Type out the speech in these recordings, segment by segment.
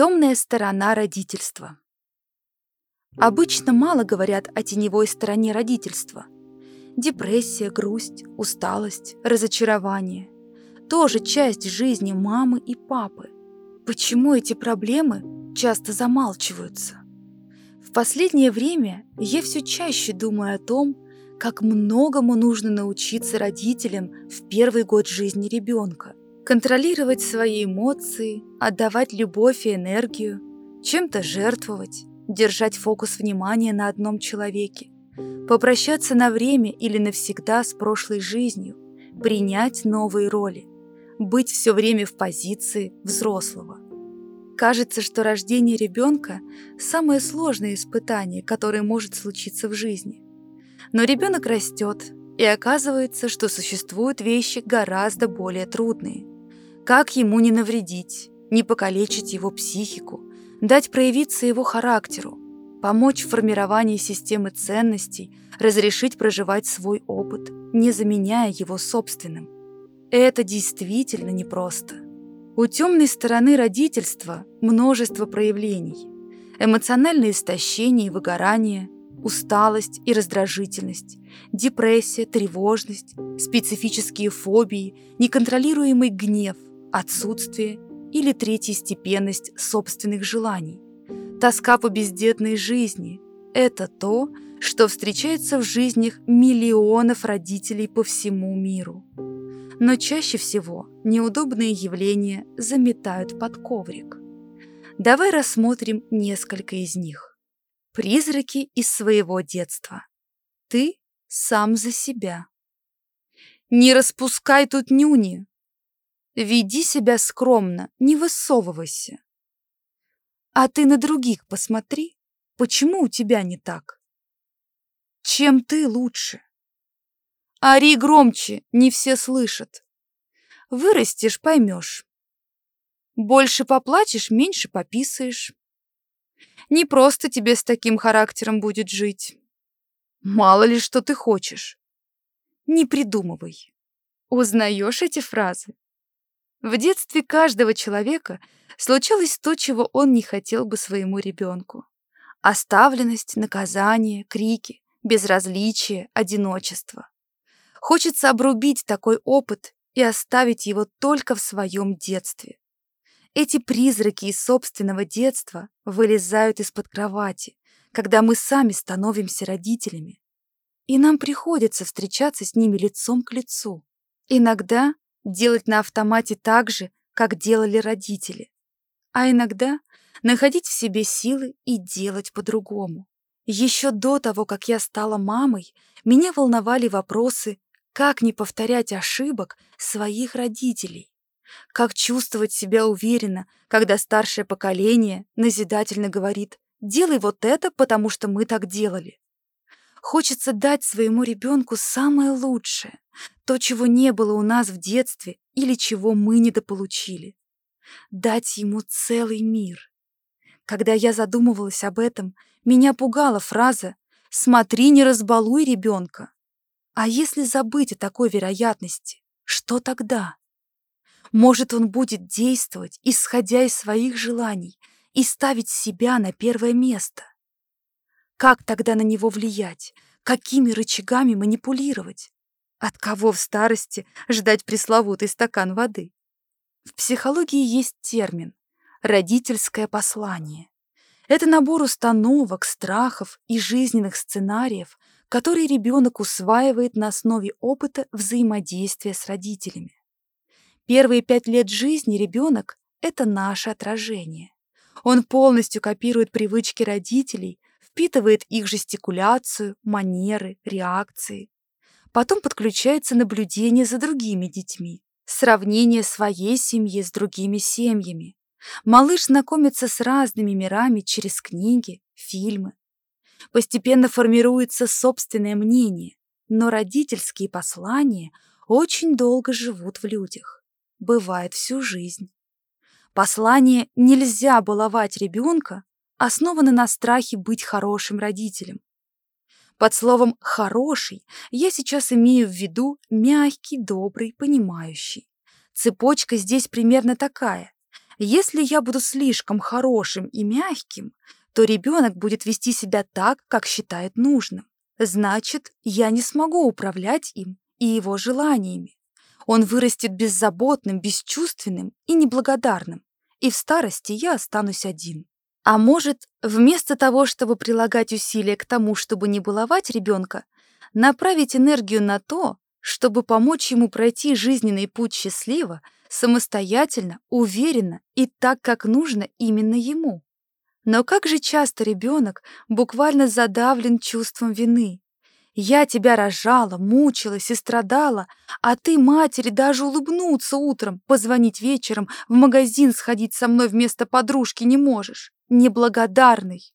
Темная сторона родительства. Обычно мало говорят о теневой стороне родительства. Депрессия, грусть, усталость, разочарование – тоже часть жизни мамы и папы. Почему эти проблемы часто замалчиваются? В последнее время я все чаще думаю о том, как многому нужно научиться родителям в первый год жизни ребенка. Контролировать свои эмоции, отдавать любовь и энергию, чем-то жертвовать, держать фокус внимания на одном человеке, попрощаться на время или навсегда с прошлой жизнью, принять новые роли, быть все время в позиции взрослого. Кажется, что рождение ребенка – самое сложное испытание, которое может случиться в жизни. Но ребенок растет, и оказывается, что существуют вещи гораздо более трудные. Как ему не навредить, не покалечить его психику, дать проявиться его характеру, помочь в формировании системы ценностей, разрешить проживать свой опыт, не заменяя его собственным. Это действительно непросто. У темной стороны родительства множество проявлений. Эмоциональное истощение и выгорание, усталость и раздражительность, депрессия, тревожность, специфические фобии, неконтролируемый гнев, отсутствие или третьестепенность собственных желаний. Тоска по бездетной жизни – это то, что встречается в жизнях миллионов родителей по всему миру. Но чаще всего неудобные явления заметают под коврик. Давай рассмотрим несколько из них. Призраки из своего детства. Ты сам за себя. Не распускай тут нюни, Веди себя скромно, не высовывайся. А ты на других посмотри, почему у тебя не так? Чем ты лучше? Ори громче, не все слышат. Вырастешь, поймешь. Больше поплачешь, меньше пописаешь. Не просто тебе с таким характером будет жить. Мало ли, что ты хочешь. Не придумывай. Узнаешь эти фразы? В детстве каждого человека случалось то, чего он не хотел бы своему ребенку. Оставленность, наказание, крики, безразличие, одиночество. Хочется обрубить такой опыт и оставить его только в своем детстве. Эти призраки из собственного детства вылезают из-под кровати, когда мы сами становимся родителями. И нам приходится встречаться с ними лицом к лицу. Иногда делать на автомате так же, как делали родители. А иногда находить в себе силы и делать по-другому. Еще до того, как я стала мамой, меня волновали вопросы, как не повторять ошибок своих родителей, как чувствовать себя уверенно, когда старшее поколение назидательно говорит «делай вот это, потому что мы так делали». Хочется дать своему ребенку самое лучшее, то, чего не было у нас в детстве или чего мы недополучили. Дать ему целый мир. Когда я задумывалась об этом, меня пугала фраза «Смотри, не разбалуй ребенка». А если забыть о такой вероятности, что тогда? Может, он будет действовать, исходя из своих желаний, и ставить себя на первое место? Как тогда на него влиять? Какими рычагами манипулировать? От кого в старости ждать пресловутый стакан воды? В психологии есть термин «родительское послание». Это набор установок, страхов и жизненных сценариев, которые ребенок усваивает на основе опыта взаимодействия с родителями. Первые пять лет жизни ребенок — это наше отражение. Он полностью копирует привычки родителей, впитывает их жестикуляцию, манеры, реакции. Потом подключается наблюдение за другими детьми, сравнение своей семьи с другими семьями. Малыш знакомится с разными мирами через книги, фильмы. Постепенно формируется собственное мнение, но родительские послания очень долго живут в людях. Бывает всю жизнь. Послание «нельзя баловать ребенка» основано на страхе быть хорошим родителем. Под словом «хороший» я сейчас имею в виду мягкий, добрый, понимающий. Цепочка здесь примерно такая. Если я буду слишком хорошим и мягким, то ребенок будет вести себя так, как считает нужным. Значит, я не смогу управлять им и его желаниями. Он вырастет беззаботным, бесчувственным и неблагодарным, и в старости я останусь один. А может, вместо того, чтобы прилагать усилия к тому, чтобы не баловать ребенка, направить энергию на то, чтобы помочь ему пройти жизненный путь счастливо, самостоятельно, уверенно и так, как нужно именно ему. Но как же часто ребенок буквально задавлен чувством вины. Я тебя рожала, мучилась и страдала, а ты матери даже улыбнуться утром, позвонить вечером, в магазин сходить со мной вместо подружки не можешь. Неблагодарный.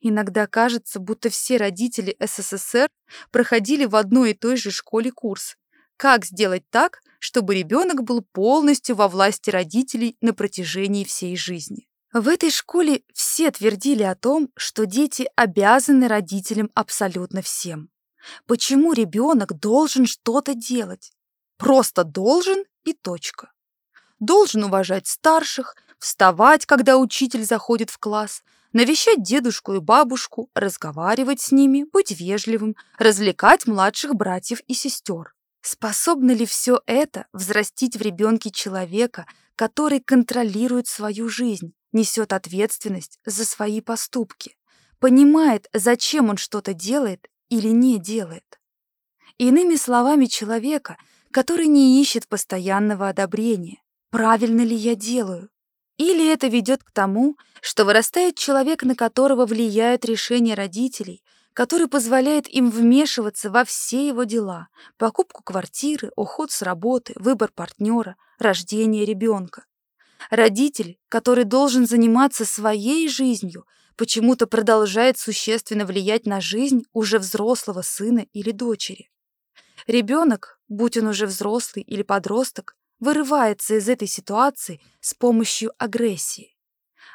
Иногда кажется, будто все родители СССР проходили в одной и той же школе курс. Как сделать так, чтобы ребенок был полностью во власти родителей на протяжении всей жизни? В этой школе все твердили о том, что дети обязаны родителям абсолютно всем. Почему ребенок должен что-то делать? Просто должен и точка. Должен уважать старших, вставать, когда учитель заходит в класс, навещать дедушку и бабушку, разговаривать с ними, быть вежливым, развлекать младших братьев и сестер. Способно ли все это взрастить в ребенке человека, который контролирует свою жизнь, несет ответственность за свои поступки, понимает, зачем он что-то делает или не делает? Иными словами, человека, который не ищет постоянного одобрения. Правильно ли я делаю? Или это ведет к тому, что вырастает человек, на которого влияют решения родителей, который позволяет им вмешиваться во все его дела, покупку квартиры, уход с работы, выбор партнера, рождение ребенка. Родитель, который должен заниматься своей жизнью, почему-то продолжает существенно влиять на жизнь уже взрослого сына или дочери. Ребенок, будь он уже взрослый или подросток, вырывается из этой ситуации с помощью агрессии.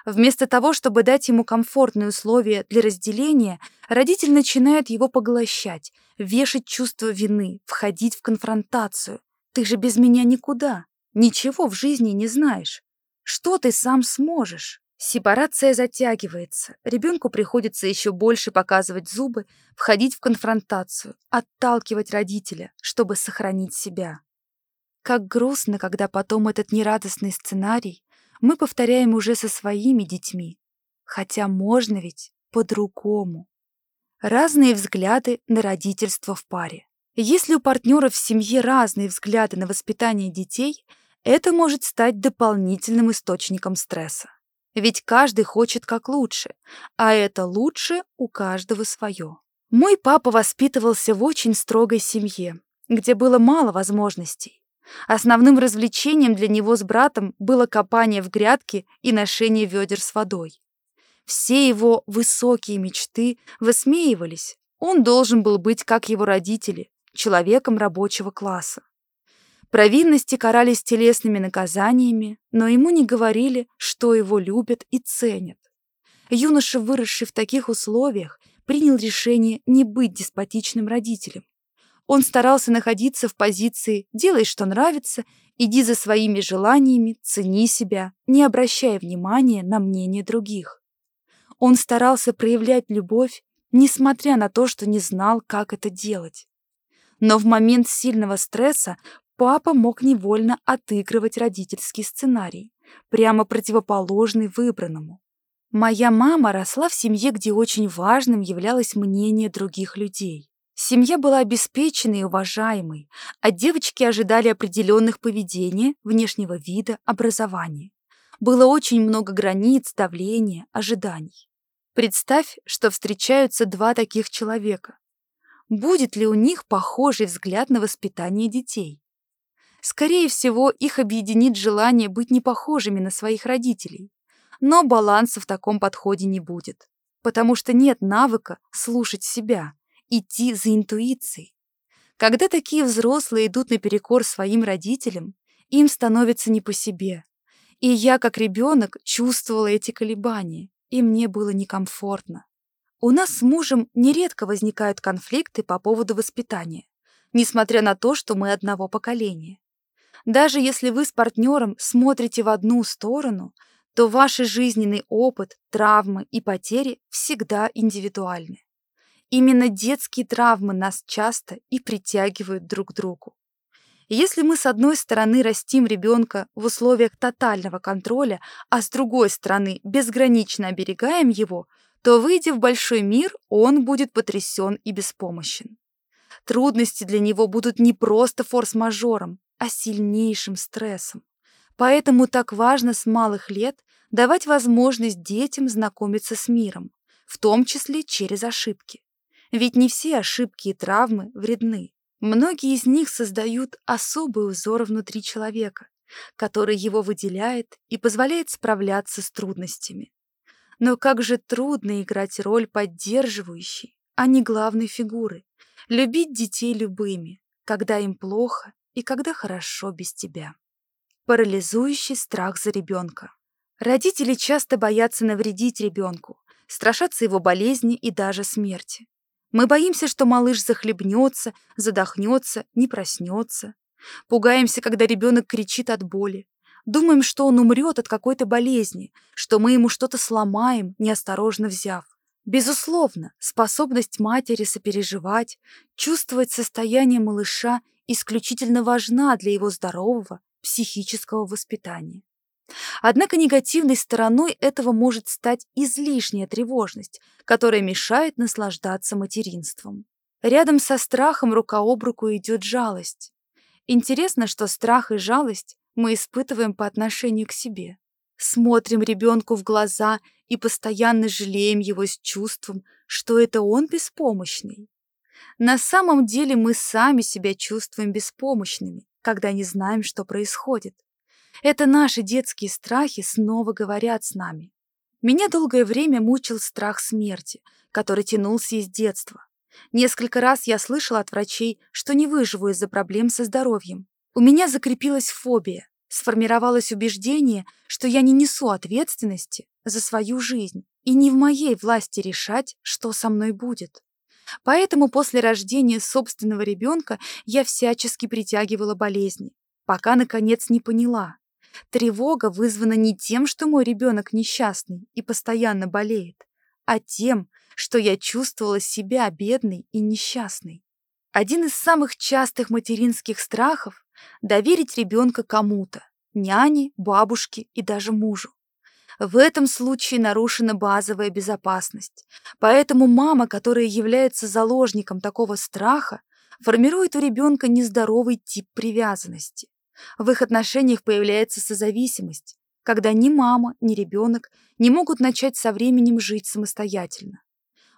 Вместо того, чтобы дать ему комфортные условия для разделения, родитель начинает его поглощать, вешать чувство вины, входить в конфронтацию. «Ты же без меня никуда, ничего в жизни не знаешь. Что ты сам сможешь?» Сепарация затягивается, ребенку приходится еще больше показывать зубы, входить в конфронтацию, отталкивать родителя, чтобы сохранить себя. Как грустно, когда потом этот нерадостный сценарий мы повторяем уже со своими детьми. Хотя можно ведь по-другому. Разные взгляды на родительство в паре. Если у партнеров в семье разные взгляды на воспитание детей, это может стать дополнительным источником стресса. Ведь каждый хочет как лучше, а это лучше у каждого свое. Мой папа воспитывался в очень строгой семье, где было мало возможностей. Основным развлечением для него с братом было копание в грядке и ношение ведер с водой. Все его высокие мечты высмеивались. Он должен был быть, как его родители, человеком рабочего класса. Провинности карались телесными наказаниями, но ему не говорили, что его любят и ценят. Юноша, выросший в таких условиях, принял решение не быть деспотичным родителем. Он старался находиться в позиции «делай, что нравится, иди за своими желаниями, цени себя, не обращая внимания на мнение других». Он старался проявлять любовь, несмотря на то, что не знал, как это делать. Но в момент сильного стресса папа мог невольно отыгрывать родительский сценарий, прямо противоположный выбранному. Моя мама росла в семье, где очень важным являлось мнение других людей. Семья была обеспеченной и уважаемой, а девочки ожидали определенных поведения, внешнего вида, образования. Было очень много границ, давления, ожиданий. Представь, что встречаются два таких человека. Будет ли у них похожий взгляд на воспитание детей? Скорее всего, их объединит желание быть не похожими на своих родителей. Но баланса в таком подходе не будет, потому что нет навыка слушать себя, идти за интуицией. Когда такие взрослые идут наперекор своим родителям, им становится не по себе. И я, как ребенок, чувствовала эти колебания, и мне было некомфортно. У нас с мужем нередко возникают конфликты по поводу воспитания, несмотря на то, что мы одного поколения. Даже если вы с партнером смотрите в одну сторону, то ваш жизненный опыт, травмы и потери всегда индивидуальны. Именно детские травмы нас часто и притягивают друг к другу. Если мы с одной стороны растим ребенка в условиях тотального контроля, а с другой стороны безгранично оберегаем его, то, выйдя в большой мир, он будет потрясен и беспомощен. Трудности для него будут не просто форс-мажором, а сильнейшим стрессом. Поэтому так важно с малых лет давать возможность детям знакомиться с миром, в том числе через ошибки. Ведь не все ошибки и травмы вредны. Многие из них создают особый узор внутри человека, который его выделяет и позволяет справляться с трудностями. Но как же трудно играть роль поддерживающей, а не главной фигуры, любить детей любыми, когда им плохо и когда хорошо без тебя. Парализующий страх за ребенка. Родители часто боятся навредить ребенку, страшатся его болезни и даже смерти. Мы боимся, что малыш захлебнется, задохнется, не проснется. Пугаемся, когда ребенок кричит от боли. Думаем, что он умрет от какой-то болезни, что мы ему что-то сломаем, неосторожно взяв. Безусловно, способность матери сопереживать, чувствовать состояние малыша исключительно важна для его здорового психического воспитания. Однако негативной стороной этого может стать излишняя тревожность, которая мешает наслаждаться материнством. Рядом со страхом рука об руку идет жалость. Интересно, что страх и жалость мы испытываем по отношению к себе. Смотрим ребенку в глаза и постоянно жалеем его с чувством, что это он беспомощный. На самом деле мы сами себя чувствуем беспомощными, когда не знаем, что происходит. Это наши детские страхи снова говорят с нами. Меня долгое время мучил страх смерти, который тянулся из детства. Несколько раз я слышала от врачей, что не выживу из-за проблем со здоровьем. У меня закрепилась фобия, сформировалось убеждение, что я не несу ответственности за свою жизнь, и не в моей власти решать, что со мной будет. Поэтому после рождения собственного ребенка я всячески притягивала болезни, пока, наконец, не поняла. Тревога вызвана не тем, что мой ребенок несчастный и постоянно болеет, а тем, что я чувствовала себя бедной и несчастной. Один из самых частых материнских страхов — доверить ребенка кому-то — няне, бабушке и даже мужу. В этом случае нарушена базовая безопасность. Поэтому мама, которая является заложником такого страха, формирует у ребенка нездоровый тип привязанности. В их отношениях появляется созависимость, когда ни мама, ни ребенок не могут начать со временем жить самостоятельно.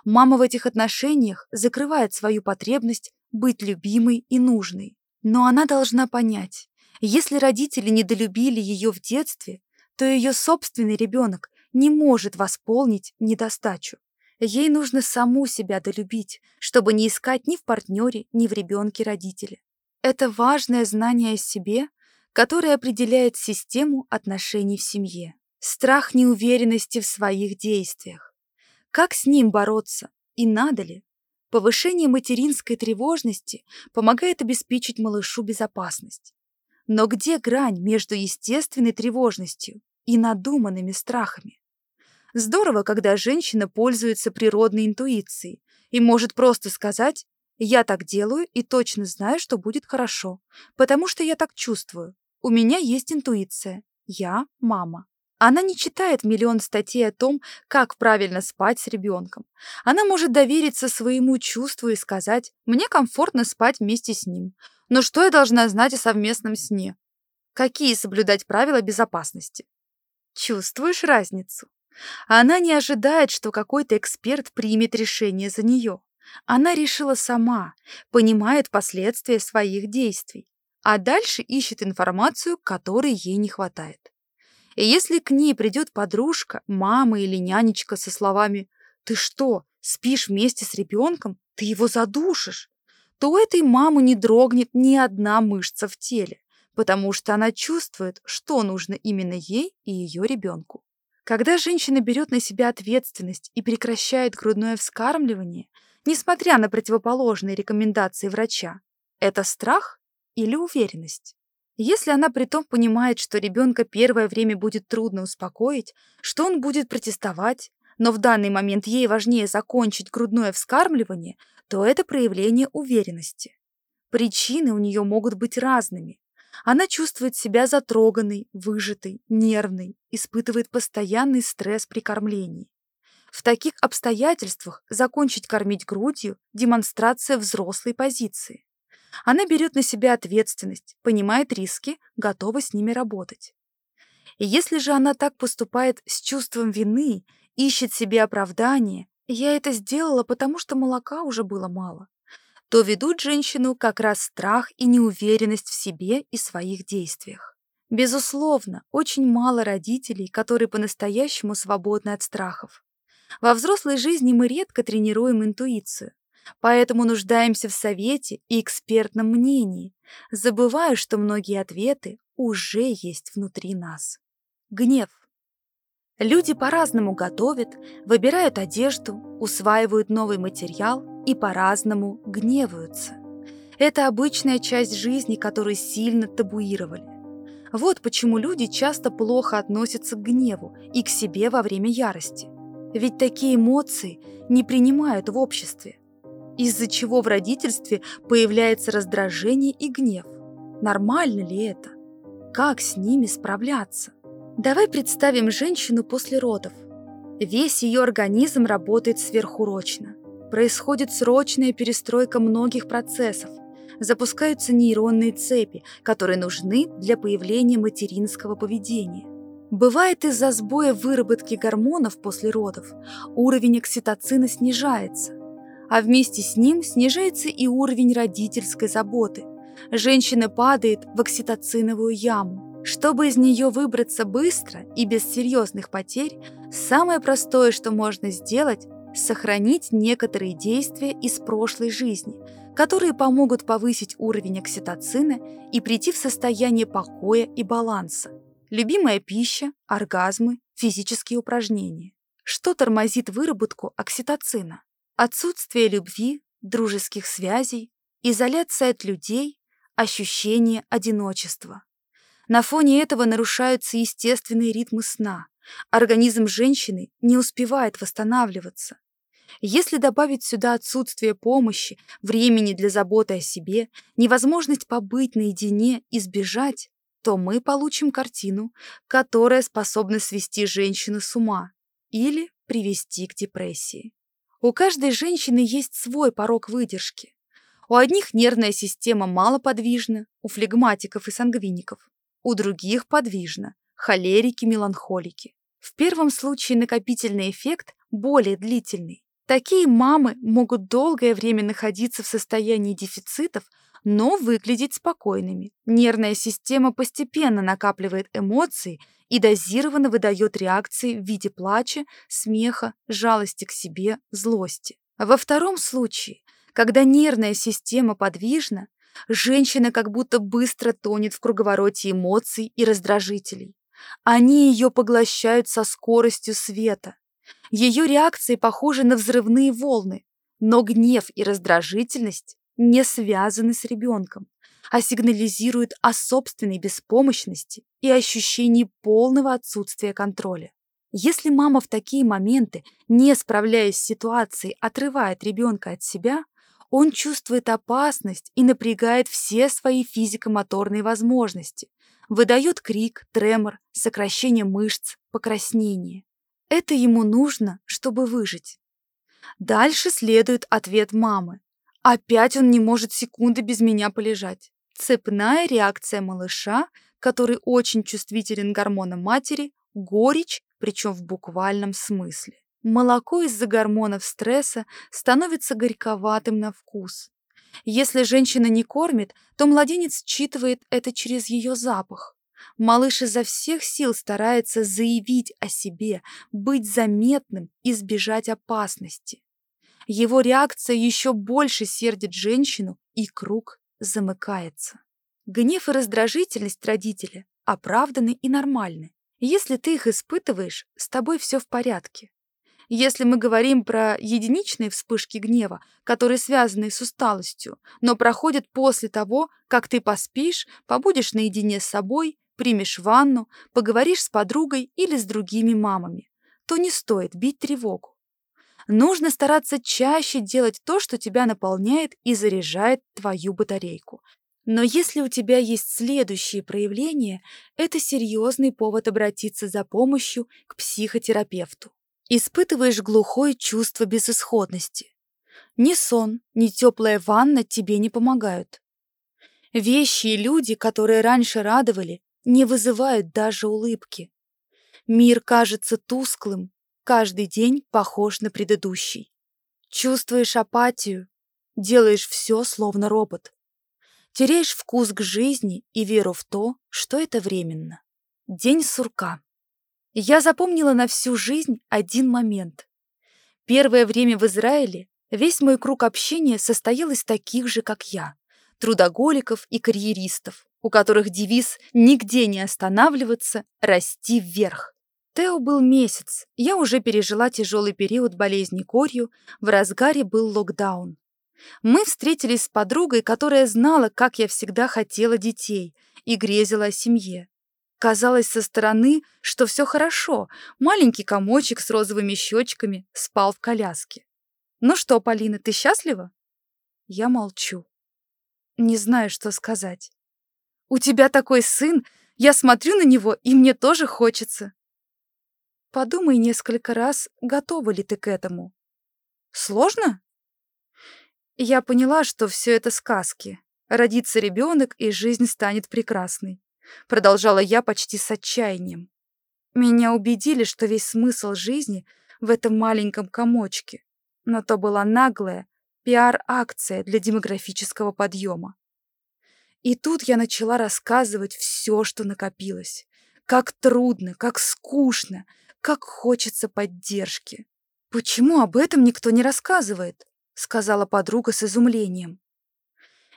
Мама в этих отношениях закрывает свою потребность быть любимой и нужной. Но она должна понять, если родители недолюбили ее в детстве, то ее собственный ребенок не может восполнить недостачу. Ей нужно саму себя долюбить, чтобы не искать ни в партнере, ни в ребенке родителя. Это важное знание о себе, которое определяет систему отношений в семье. Страх неуверенности в своих действиях. Как с ним бороться и надо ли? Повышение материнской тревожности помогает обеспечить малышу безопасность. Но где грань между естественной тревожностью и надуманными страхами? Здорово, когда женщина пользуется природной интуицией и может просто сказать «я так делаю и точно знаю, что будет хорошо, потому что я так чувствую. У меня есть интуиция. Я мама». Она не читает миллион статей о том, как правильно спать с ребенком. Она может довериться своему чувству и сказать «мне комфортно спать вместе с ним». Но что я должна знать о совместном сне? Какие соблюдать правила безопасности? Чувствуешь разницу? Она не ожидает, что какой-то эксперт примет решение за нее. Она решила сама, понимает последствия своих действий, а дальше ищет информацию, которой ей не хватает. И если к ней придет подружка, мама или нянечка со словами «Ты что, спишь вместе с ребенком? Ты его задушишь!» то у этой мамы не дрогнет ни одна мышца в теле, потому что она чувствует, что нужно именно ей и ее ребенку. Когда женщина берет на себя ответственность и прекращает грудное вскармливание, несмотря на противоположные рекомендации врача, это страх или уверенность? Если она притом понимает, что ребенка первое время будет трудно успокоить, что он будет протестовать, но в данный момент ей важнее закончить грудное вскармливание, то это проявление уверенности. Причины у нее могут быть разными. Она чувствует себя затроганной, выжатой, нервной, испытывает постоянный стресс при кормлении. В таких обстоятельствах закончить кормить грудью – демонстрация взрослой позиции. Она берет на себя ответственность, понимает риски, готова с ними работать. И если же она так поступает с чувством вины, ищет себе оправдание, я это сделала, потому что молока уже было мало, то ведут женщину как раз страх и неуверенность в себе и своих действиях. Безусловно, очень мало родителей, которые по-настоящему свободны от страхов. Во взрослой жизни мы редко тренируем интуицию, поэтому нуждаемся в совете и экспертном мнении, забывая, что многие ответы уже есть внутри нас. Гнев. Люди по-разному готовят, выбирают одежду, усваивают новый материал и по-разному гневаются. Это обычная часть жизни, которую сильно табуировали. Вот почему люди часто плохо относятся к гневу и к себе во время ярости. Ведь такие эмоции не принимают в обществе, из-за чего в родительстве появляется раздражение и гнев. Нормально ли это? Как с ними справляться? Давай представим женщину после родов. Весь ее организм работает сверхурочно. Происходит срочная перестройка многих процессов. Запускаются нейронные цепи, которые нужны для появления материнского поведения. Бывает из-за сбоя выработки гормонов после родов уровень окситоцина снижается, а вместе с ним снижается и уровень родительской заботы. Женщина падает в окситоциновую яму. Чтобы из нее выбраться быстро и без серьезных потерь, самое простое, что можно сделать, сохранить некоторые действия из прошлой жизни, которые помогут повысить уровень окситоцина и прийти в состояние покоя и баланса. Любимая пища, оргазмы, физические упражнения. Что тормозит выработку окситоцина? Отсутствие любви, дружеских связей, изоляция от людей, ощущение одиночества. На фоне этого нарушаются естественные ритмы сна. Организм женщины не успевает восстанавливаться. Если добавить сюда отсутствие помощи, времени для заботы о себе, невозможность побыть наедине и сбежать, то мы получим картину, которая способна свести женщину с ума или привести к депрессии. У каждой женщины есть свой порог выдержки. У одних нервная система малоподвижна, у флегматиков и сангвиников, у других подвижна, холерики, меланхолики. В первом случае накопительный эффект более длительный. Такие мамы могут долгое время находиться в состоянии дефицитов, но выглядеть спокойными. Нервная система постепенно накапливает эмоции и дозированно выдает реакции в виде плача, смеха, жалости к себе, злости. Во втором случае, когда нервная система подвижна, женщина как будто быстро тонет в круговороте эмоций и раздражителей. Они ее поглощают со скоростью света. Ее реакции похожи на взрывные волны, но гнев и раздражительность не связаны с ребенком, а сигнализируют о собственной беспомощности и ощущении полного отсутствия контроля. Если мама в такие моменты, не справляясь с ситуацией, отрывает ребенка от себя, он чувствует опасность и напрягает все свои физико-моторные возможности, выдает крик, тремор, сокращение мышц, покраснение. Это ему нужно, чтобы выжить. Дальше следует ответ мамы. Опять он не может секунды без меня полежать. Цепная реакция малыша, который очень чувствителен гормонам матери, горечь, причем в буквальном смысле. Молоко из-за гормонов стресса становится горьковатым на вкус. Если женщина не кормит, то младенец считывает это через ее запах. Малыш изо всех сил старается заявить о себе, быть заметным, избежать опасности. Его реакция еще больше сердит женщину, и круг замыкается. Гнев и раздражительность родителя оправданы и нормальны. Если ты их испытываешь, с тобой все в порядке. если мы говорим про единичные вспышки гнева, которые связаны с усталостью, но проходят после того, как ты поспишь, побудешь наедине с собой, примешь ванну, поговоришь с подругой или с другими мамами, то не стоит бить тревогу. Нужно стараться чаще делать то, что тебя наполняет и заряжает твою батарейку. Но если у тебя есть следующие проявления, это серьезный повод обратиться за помощью к психотерапевту. Испытываешь глухое чувство безысходности. Ни сон, ни теплая ванна тебе не помогают. Вещи и люди, которые раньше радовали, не вызывают даже улыбки. Мир кажется тусклым, каждый день похож на предыдущий. Чувствуешь апатию, делаешь все словно робот. Теряешь вкус к жизни и веру в то, что это временно. День сурка. Я запомнила на всю жизнь один момент. Первое время в Израиле весь мой круг общения состоял из таких же, как я, трудоголиков и карьеристов, у которых девиз «нигде не останавливаться, расти вверх». Тео был месяц, я уже пережила тяжелый период болезни корью, в разгаре был локдаун. Мы встретились с подругой, которая знала, как я всегда хотела детей и грезила о семье. Казалось со стороны, что все хорошо. Маленький комочек с розовыми щечками спал в коляске. «Ну что, Полина, ты счастлива?» Я молчу. Не знаю, что сказать. «У тебя такой сын! Я смотрю на него, и мне тоже хочется!» Подумай несколько раз, готова ли ты к этому. Сложно? Я поняла, что все это сказки. Родится ребенок, и жизнь станет прекрасной. Продолжала я почти с отчаянием. Меня убедили, что весь смысл жизни в этом маленьком комочке. Но то была наглая пиар-акция для демографического подъема. И тут я начала рассказывать все, что накопилось. Как трудно, как скучно, как хочется поддержки. «Почему об этом никто не рассказывает?» — сказала подруга с изумлением.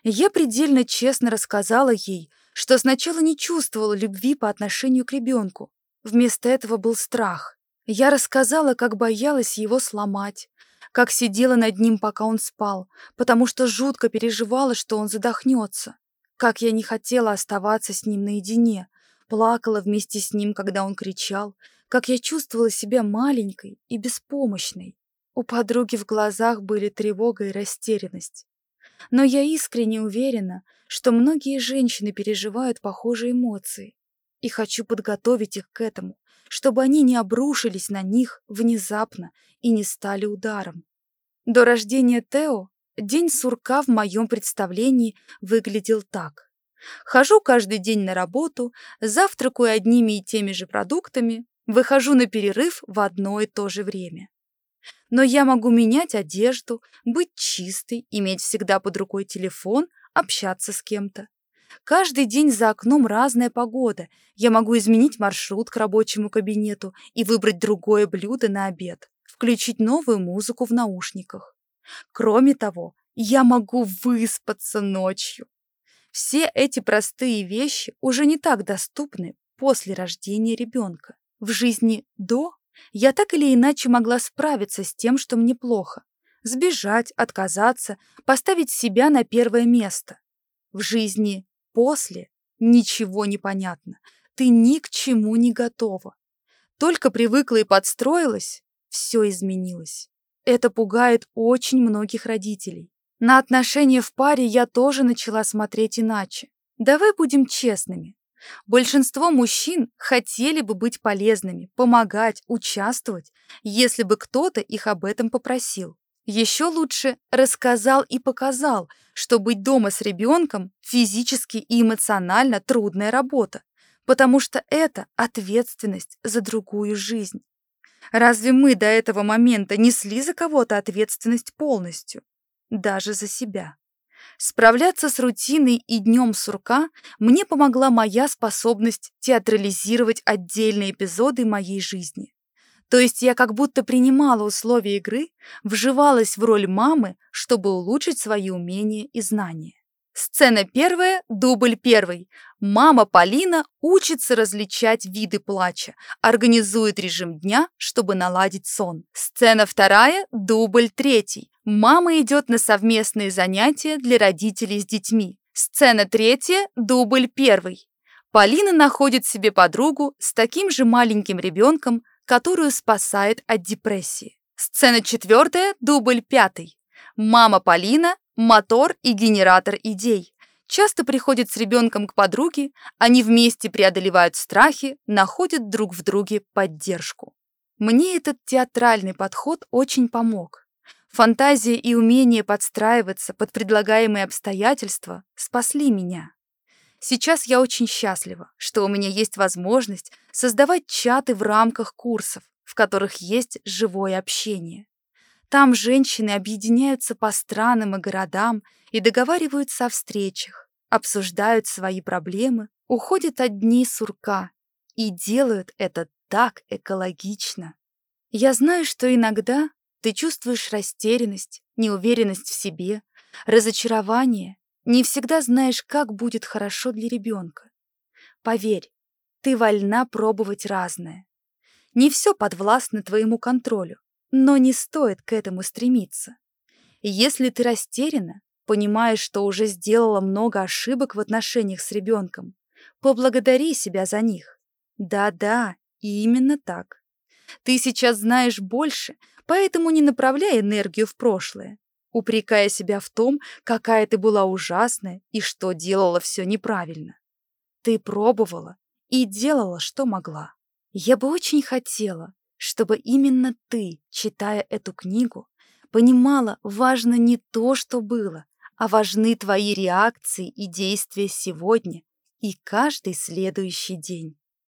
Я предельно честно рассказала ей, что сначала не чувствовала любви по отношению к ребенку. Вместо этого был страх. Я рассказала, как боялась его сломать, как сидела над ним, пока он спал, потому что жутко переживала, что он задохнется, как я не хотела оставаться с ним наедине, плакала вместе с ним, когда он кричал, как я чувствовала себя маленькой и беспомощной. У подруги в глазах были тревога и растерянность. Но я искренне уверена, что многие женщины переживают похожие эмоции, и хочу подготовить их к этому, чтобы они не обрушились на них внезапно и не стали ударом. До рождения Тео день сурка в моем представлении выглядел так. Хожу каждый день на работу, завтракаю одними и теми же продуктами, выхожу на перерыв в одно и то же время. Но я могу менять одежду, быть чистой, иметь всегда под рукой телефон, общаться с кем-то. Каждый день за окном разная погода. Я могу изменить маршрут к рабочему кабинету и выбрать другое блюдо на обед, включить новую музыку в наушниках. Кроме того, я могу выспаться ночью. Все эти простые вещи уже не так доступны после рождения ребенка. В жизни до я так или иначе могла справиться с тем, что мне плохо. Сбежать, отказаться, поставить себя на первое место. В жизни после ничего не понятно. Ты ни к чему не готова. Только привыкла и подстроилась, все изменилось. Это пугает очень многих родителей. На отношения в паре я тоже начала смотреть иначе. Давай будем честными. Большинство мужчин хотели бы быть полезными, помогать, участвовать, если бы кто-то их об этом попросил. Еще лучше рассказал и показал, что быть дома с ребенком физически и эмоционально трудная работа, потому что это ответственность за другую жизнь. Разве мы до этого момента несли за кого-то ответственность полностью? Даже за себя. Справляться с рутиной и днем сурка мне помогла моя способность театрализировать отдельные эпизоды моей жизни. То есть я как будто принимала условия игры, вживалась в роль мамы, чтобы улучшить свои умения и знания. Сцена первая, дубль первый. Мама Полина учится различать виды плача, организует режим дня, чтобы наладить сон. Сцена вторая, дубль третий. Мама идет на совместные занятия для родителей с детьми. Сцена третья, дубль первый. Полина находит себе подругу с таким же маленьким ребенком, которую спасает от депрессии. Сцена четвертая, дубль пятый. Мама Полина мотор и генератор идей. Часто приходят с ребенком к подруге, они вместе преодолевают страхи, находят друг в друге поддержку. Мне этот театральный подход очень помог. Фантазия и умение подстраиваться под предлагаемые обстоятельства спасли меня. Сейчас я очень счастлива, что у меня есть возможность создавать чаты в рамках курсов, в которых есть живое общение. Там женщины объединяются по странам и городам и договариваются о встречах, обсуждают свои проблемы, уходят от дней сурка и делают это так экологично. Я знаю, что иногда ты чувствуешь растерянность, неуверенность в себе, разочарование, не всегда знаешь, как будет хорошо для ребенка. Поверь, ты вольна пробовать разное. Не все подвластно твоему контролю, но не стоит к этому стремиться. Если ты растеряна, понимаешь, что уже сделала много ошибок в отношениях с ребенком, поблагодари себя за них. Да-да, именно так. Ты сейчас знаешь больше, поэтому не направляй энергию в прошлое, упрекая себя в том, какая ты была ужасная и что делала все неправильно. Ты пробовала и делала, что могла. Я бы очень хотела, чтобы именно ты, читая эту книгу, понимала, важно не то, что было, а важны твои реакции и действия сегодня и каждый следующий день.